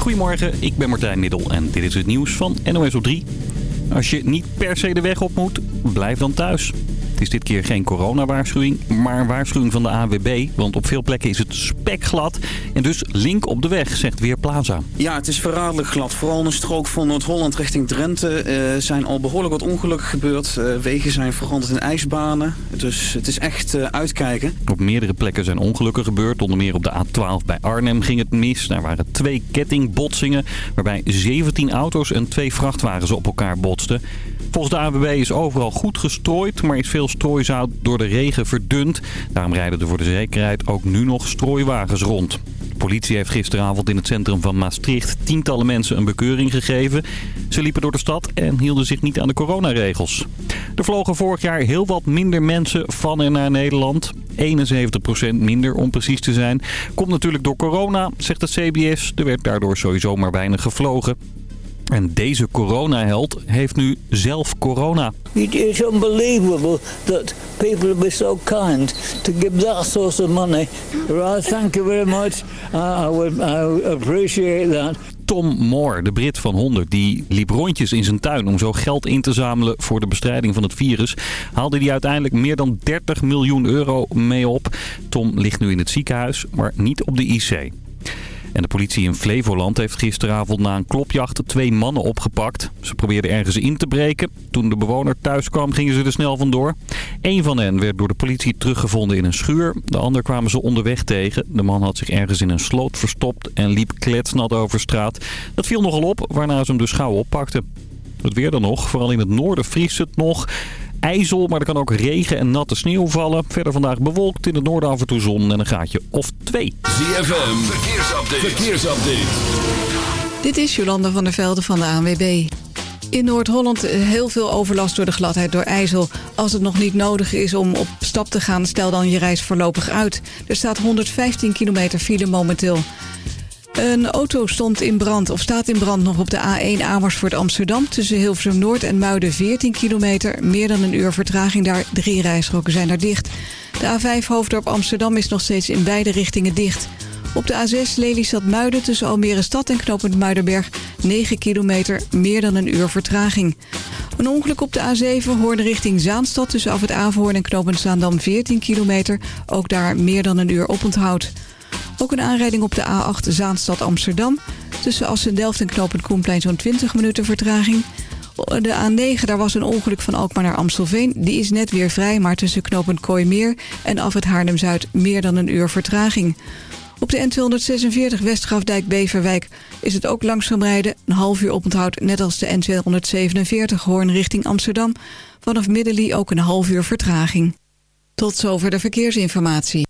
Goedemorgen, ik ben Martijn Middel en dit is het nieuws van NOS op 3. Als je niet per se de weg op moet, blijf dan thuis. Het is dit keer geen coronawaarschuwing, maar een waarschuwing van de AWB. Want op veel plekken is het spekglad en dus link op de weg, zegt Weerplaza. Ja, het is verraderlijk glad. Vooral in de strook van Noord-Holland richting Drenthe eh, zijn al behoorlijk wat ongelukken gebeurd. Uh, wegen zijn veranderd in ijsbanen. Dus het is echt uh, uitkijken. Op meerdere plekken zijn ongelukken gebeurd. Onder meer op de A12 bij Arnhem ging het mis. Daar waren twee kettingbotsingen waarbij 17 auto's en twee vrachtwagens op elkaar botsten. Volgens de AWB is overal goed gestrooid, maar is veel strooizout door de regen verdund. Daarom rijden er voor de zekerheid ook nu nog strooiwagens rond. De politie heeft gisteravond in het centrum van Maastricht tientallen mensen een bekeuring gegeven. Ze liepen door de stad en hielden zich niet aan de coronaregels. Er vlogen vorig jaar heel wat minder mensen van en naar Nederland. 71% minder om precies te zijn. Komt natuurlijk door corona, zegt het CBS. Er werd daardoor sowieso maar weinig gevlogen. En deze coronaheld heeft nu zelf corona. It's unbelievable that people be so kind to give that source of money. Right, thank you very much. I, would, I appreciate that. Tom Moore, de Brit van 100, die liep rondjes in zijn tuin om zo geld in te zamelen voor de bestrijding van het virus. Haalde hij uiteindelijk meer dan 30 miljoen euro mee op. Tom ligt nu in het ziekenhuis, maar niet op de IC. En de politie in Flevoland heeft gisteravond na een klopjacht twee mannen opgepakt. Ze probeerden ergens in te breken. Toen de bewoner thuis kwam gingen ze er snel vandoor. Eén van hen werd door de politie teruggevonden in een schuur. De ander kwamen ze onderweg tegen. De man had zich ergens in een sloot verstopt en liep kletsnat over straat. Dat viel nogal op, waarna ze hem dus gauw oppakten. Het weer dan nog. Vooral in het noorden vriest het nog ijzel, maar er kan ook regen en natte sneeuw vallen. Verder vandaag bewolkt, in het noorden af en toe zon en een gaatje of twee. ZFM, verkeersupdate. verkeersupdate. Dit is Jolanda van der Velde van de ANWB. In Noord-Holland heel veel overlast door de gladheid door ijzel. Als het nog niet nodig is om op stap te gaan, stel dan je reis voorlopig uit. Er staat 115 kilometer file momenteel. Een auto stond in brand of staat in brand nog op de A1 Amersfoort Amsterdam... tussen Hilversum Noord en Muiden 14 kilometer. Meer dan een uur vertraging daar. Drie rijstroken zijn daar dicht. De A5 Hoofddorp Amsterdam is nog steeds in beide richtingen dicht. Op de A6 Lelystad Muiden tussen Almere Stad en Knopend Muidenberg... 9 kilometer, meer dan een uur vertraging. Een ongeluk op de A7 hoorde richting Zaanstad... tussen Af het Averhoorn en Knopend Zaandam 14 kilometer. Ook daar meer dan een uur oponthoud. Ook een aanrijding op de A8 Zaanstad Amsterdam. Tussen Assen-Delft en Knopend Koenplein zo'n 20 minuten vertraging. De A9, daar was een ongeluk van Alkmaar naar Amstelveen. Die is net weer vrij, maar tussen Knopend Kooimeer en af het Haarlem-Zuid meer dan een uur vertraging. Op de N246 Westgrafdijk-Beverwijk is het ook langzaam rijden. Een half uur oponthoud, net als de N247 Hoorn richting Amsterdam. Vanaf Middelie ook een half uur vertraging. Tot zover de verkeersinformatie.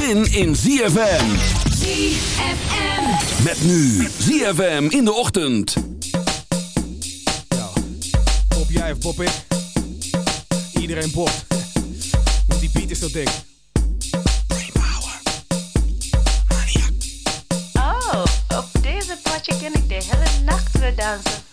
zin in ZFM. ZFM. Met nu ZFM in de ochtend. Nou, pop jij of pop ik? Iedereen popt. Want die beat is zo dik. Oh, op deze plaatje ken ik de hele nacht weer dansen.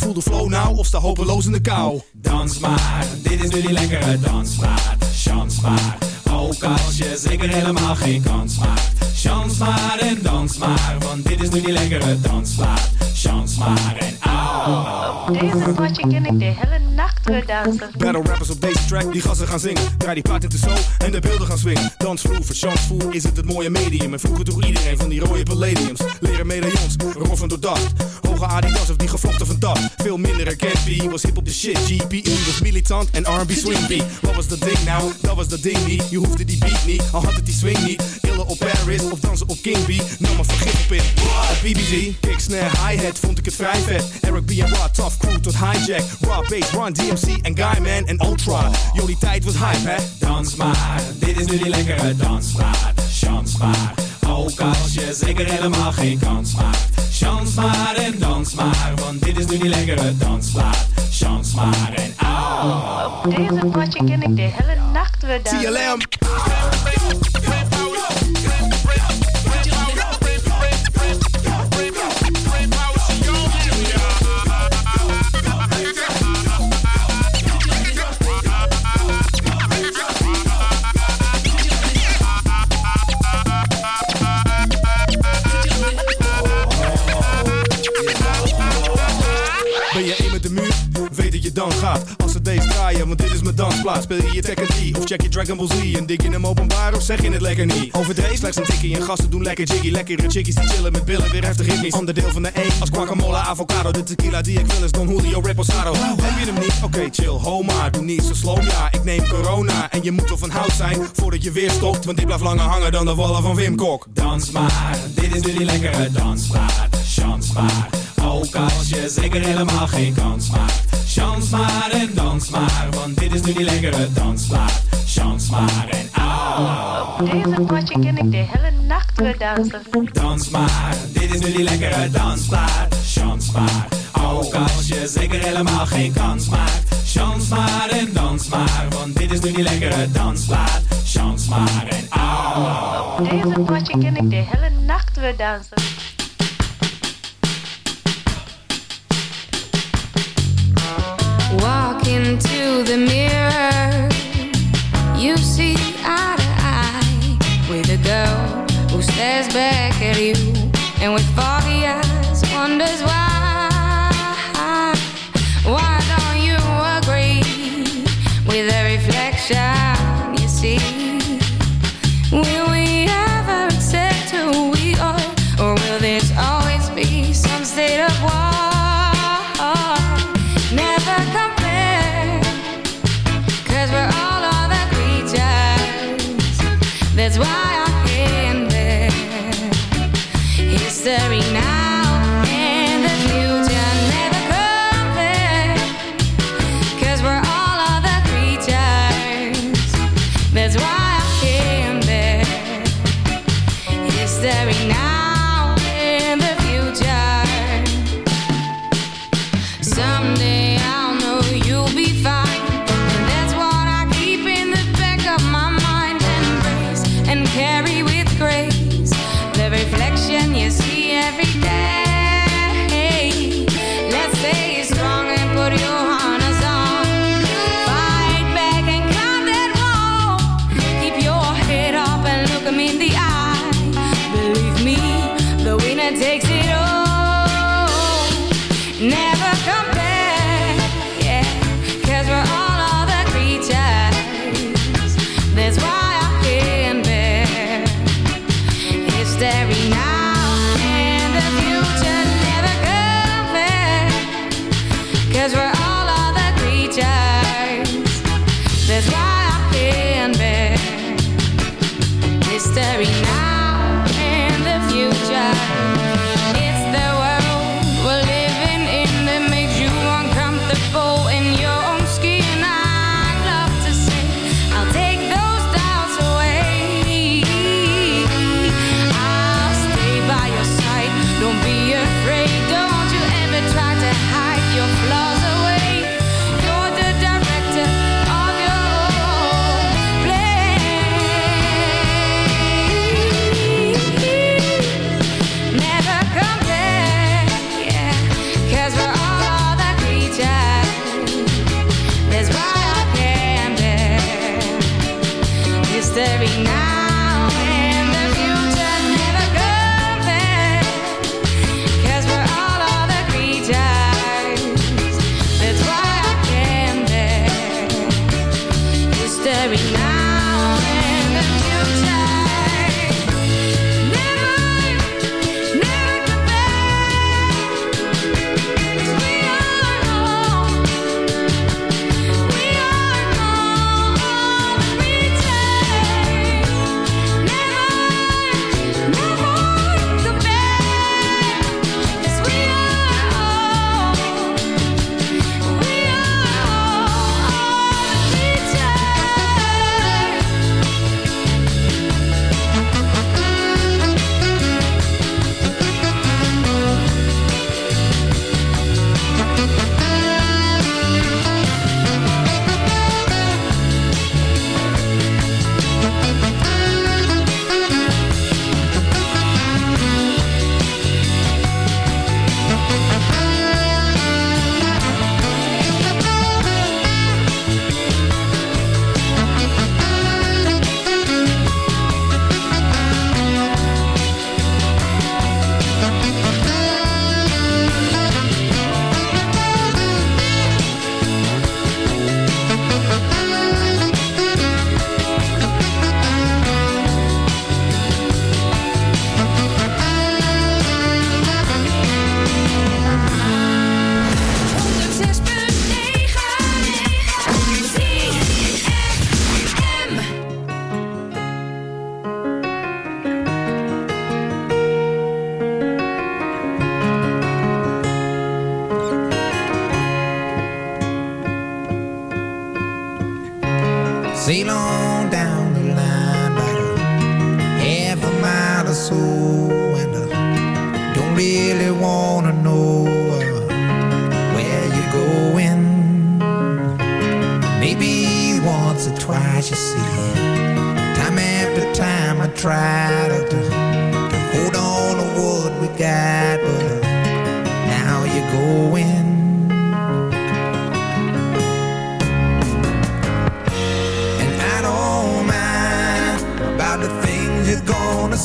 Voel de flow nou of sta hopeloos in de kou. Dans maar, dit is nu die lekkere dansmaat. Chans maar, ook als je zeker helemaal geen kans maakt. Chans maar en dans maar, want dit is nu die lekkere dansmaat. Chans maar en au. Op deze potje ken ik de hele Battle rappers op deze track, die gassen gaan zingen. Draai die plaat in de zo en de beelden gaan swingen. Dansvloer, verchansvoer is het het mooie medium. En vroeger droeg iedereen van die rode palladiums. Leren medaillons, roffen door dacht. Hoge Adidas of die gevlochten van dat. Veel minder herkend, B was hip op de shit. GPE was militant en R&B swing. Wat was dat ding nou? Dat was dat ding niet. Je hoefde die beat niet, al had het die swing niet. Illen op Paris of dansen op King B. Nam maar vergif op in. BBG, kick, snare, hi-hat vond ik het vrij vet. Eric B en tough crew tot hijack. Bass, Run DMC en Guyman en Ultra. Jullie tijd was hype, hè? Dans maar, dit is nu die lekkere dansmaat. Chans maar, ook als je zeker helemaal geen kans maakt. Maar en dans maar, want dit is nu die lekkere dansplaat. Chans maar en au. Op deze potje ken ik de hele nacht weer dansen. TLM. Want dit is mijn dansplaats. Speel je je Tekken 3 of check je Dragon Ball Z? En dik je hem openbaar of zeg je het lekker niet? Overdreven slechts een tikkie en gasten doen lekker jiggy. Lekkere chickies die chillen met billen, weer heftig ritmisch. Ander deel van de E als guacamole, avocado. De tequila die ik wil is Don Julio Reposado. Heb je hem niet? Oké, chill, ho maar. Doe niet zo slow, ja. Ik neem corona en je moet wel van hout zijn voordat je weer stopt. Want dit blijft langer hangen dan de wallen van Wim Kok. Dans maar, dit is nu die lekkere dansplaat. Chans maar, ook als je zeker helemaal geen kans maakt. Chans maar en dans maar, want dit is nu die lekkere dansplaat. Chans maar en au. Op deze potje ken ik de hele nacht weer dansen. Dans maar, dit is nu die lekkere dansplaat. Chans maar, ook als je zeker helemaal geen kans maakt. Chans maar en dans maar, want dit is nu die lekkere dansplaat. Chans maar en au. Op deze potje ken ik de hele nacht weer dansen. Into the mirror. You see eye to eye with a girl who stares back at you and with foggy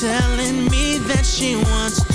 telling me that she wants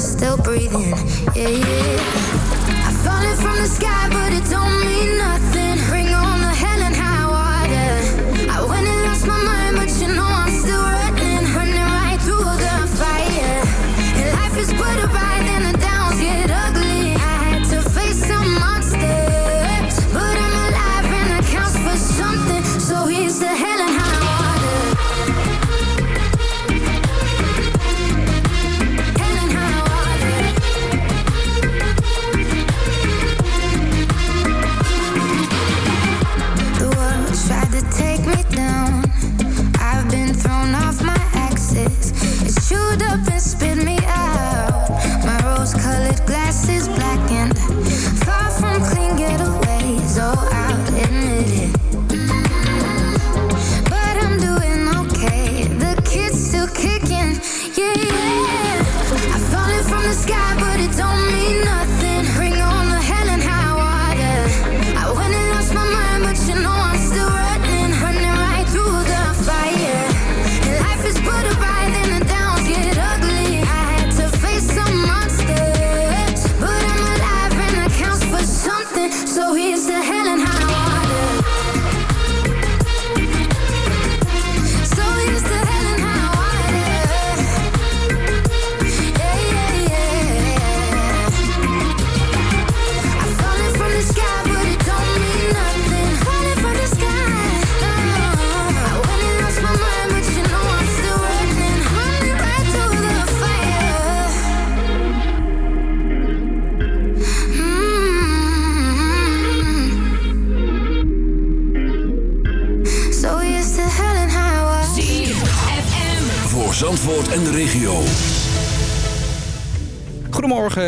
still breathing. Yeah, yeah.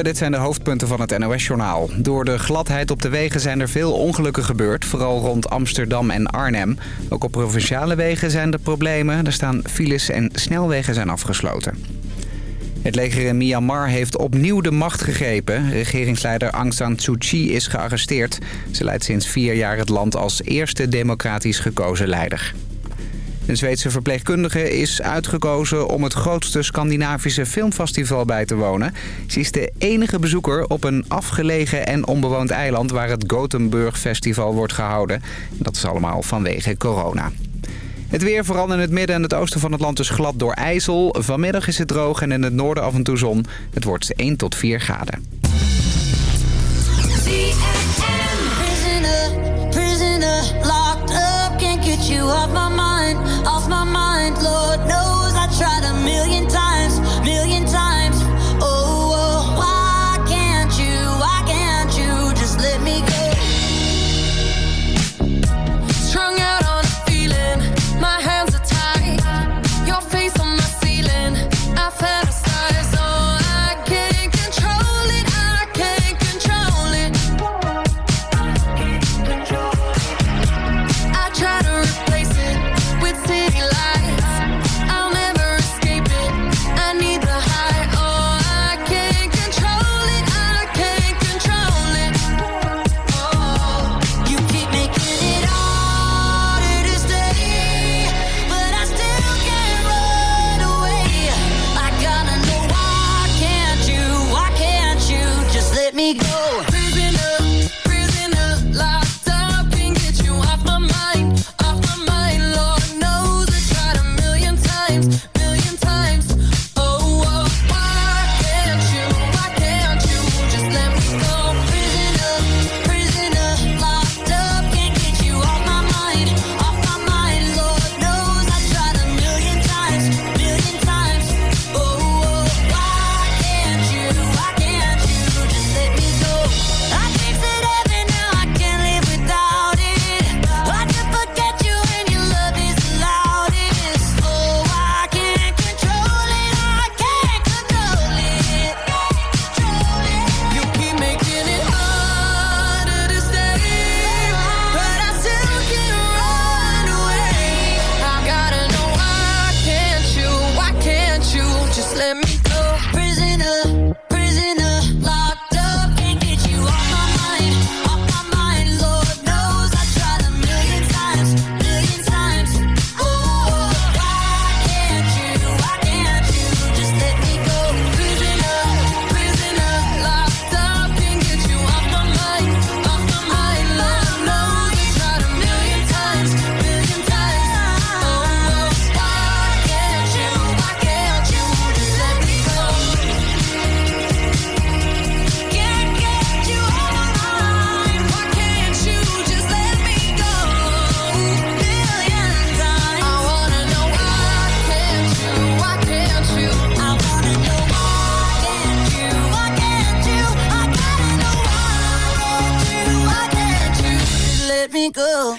Dit zijn de hoofdpunten van het NOS-journaal. Door de gladheid op de wegen zijn er veel ongelukken gebeurd, vooral rond Amsterdam en Arnhem. Ook op provinciale wegen zijn er problemen, er staan files en snelwegen zijn afgesloten. Het leger in Myanmar heeft opnieuw de macht gegrepen. Regeringsleider Aung San Suu Kyi is gearresteerd. Ze leidt sinds vier jaar het land als eerste democratisch gekozen leider. Een Zweedse verpleegkundige is uitgekozen om het grootste Scandinavische filmfestival bij te wonen. Ze is de enige bezoeker op een afgelegen en onbewoond eiland waar het Gothenburg Festival wordt gehouden. Dat is allemaal vanwege corona. Het weer, vooral in het midden en het oosten van het land, is glad door ijzel. Vanmiddag is het droog en in het noorden af en toe zon. Het wordt 1 tot 4 graden. you off my mind, off my mind. Lord knows I tried a million times, million times. cool.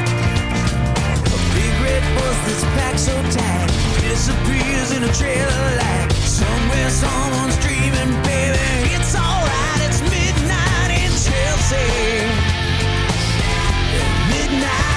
it was this pack so tight. Disappears in a trail of light. Somewhere someone's dreaming, baby. It's alright, it's midnight in Chelsea. Midnight.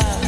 fly.